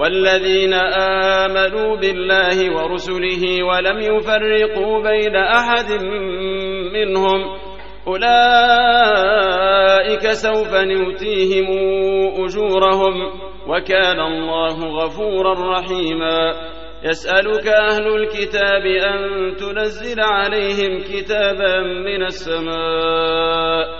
والذين آمنوا بالله ورسله ولم يفرقوا بين أحد منهم أولئك سوف نؤتيهم أجورهم وكان الله غفورا رحيما يسألك أهل الكتاب أن تنزل عليهم كتابا من السماء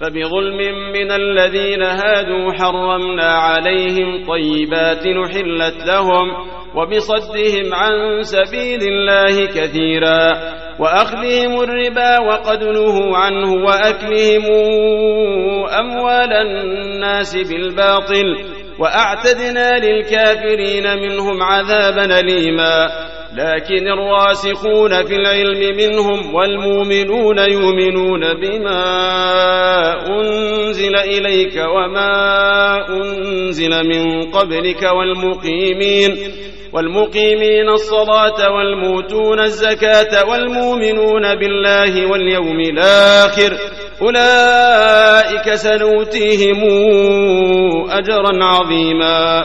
فبظلم من الذين هادوا حرمنا عليهم طيبات نحلت لهم وبصدهم عن سبيل الله كثيرا وأخذهم الربا وقد نهوا عنه وأكلهم أموال الناس بالباطل وأعتدنا للكافرين منهم عذابا أليما لكن الراسخون في العلم منهم والمؤمنون يؤمنون بما أنزل إليك وما أنزل من قبلك والمقيمين والمقيمين الصلاة والموتون الزكاة والمؤمنون بالله واليوم الآخر أولئك سنؤتيهم أجرا عظيما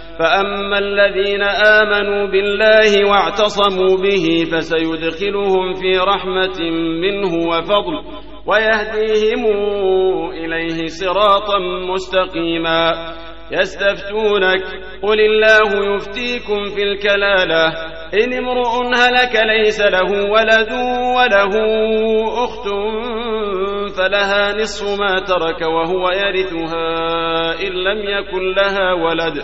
فأما الذين آمنوا بالله واعتصموا به فسيدخلهم في رحمة منه وفضل ويهديهم إليه صراطا مستقيما. يستفتونك قل الله يفتيكم في الكلالة. إن امرؤ هلك ليس له ولد وله أخت فلها نصف ما ترك وهو يرثها إن لم يكن لها ولد.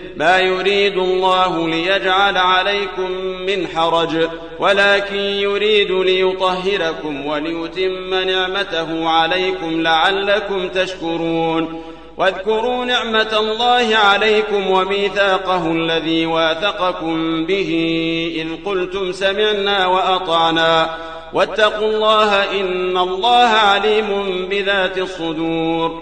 ما يريد الله ليجعل عليكم من حرج ولكن يريد ليطهركم وليتم نعمته عليكم لعلكم تشكرون. واذكروا نعمة الله عليكم وميثاقه الذي واثقكم به إذ قلتم سمعنا وأطعنا. واتقوا الله إن الله عليم بذات الصدور.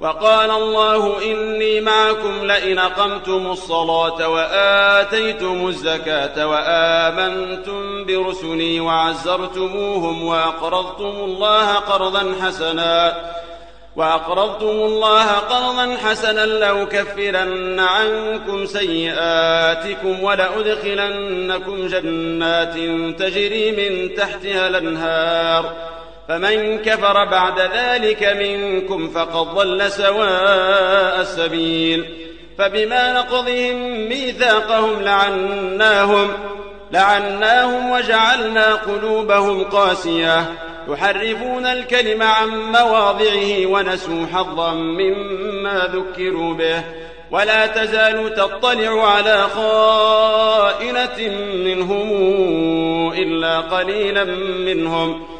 وقال الله إني معكم لئن أقمتم الصلاة وآتيتم الزكاة وآمنتم برسلي وعزرتموهم وأقرضتم الله قرضا حسنا وأقرضتم الله قرضا حسنا لأكفرن عنكم سيئاتكم ولأدخلنكم جنات تجري من تحتها الأنهار فمن كفر بعد ذلك منكم فقد ضل سواء السبيل فبما نقضهم ميثاقهم لعناهم لعناهم وجعلنا قلوبهم قاسية يحرفون الكلم عن مواضعه ونسوا حظا مما ذكروا به ولا تزال تطلع على خائنة منهم إلا قليلا منهم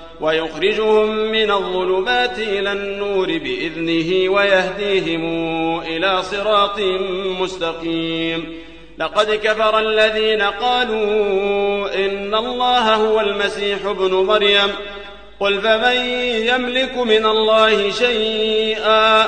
ويخرجهم من الظلمات إلى النور بإذنه ويهديهم إلى صراط مستقيم. لقد كفر الذين قالوا إن الله هو المسيح ابن مريم. قل فمن يملك من الله شيئا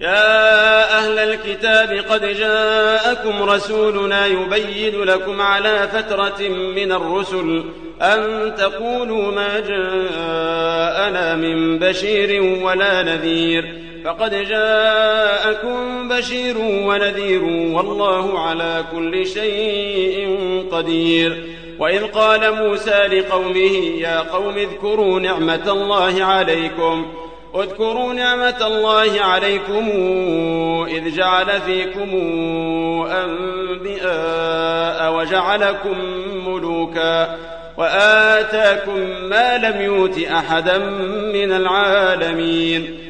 يا أهل الكتاب قد جاءكم رسولنا يبين لكم على فترة من الرسل أن تقولوا ما جاءنا من بشير ولا نذير. فقد جاءكم بشير ونذير والله على كل شيء قدير. وإذ قال موسى لقومه يا قوم اذكروا نعمة الله عليكم. اذكروا نعمة الله عليكم إذ جعل فيكم أنبئاء وجعلكم ملوكا وآتاكم ما لم يؤت أحدا من العالمين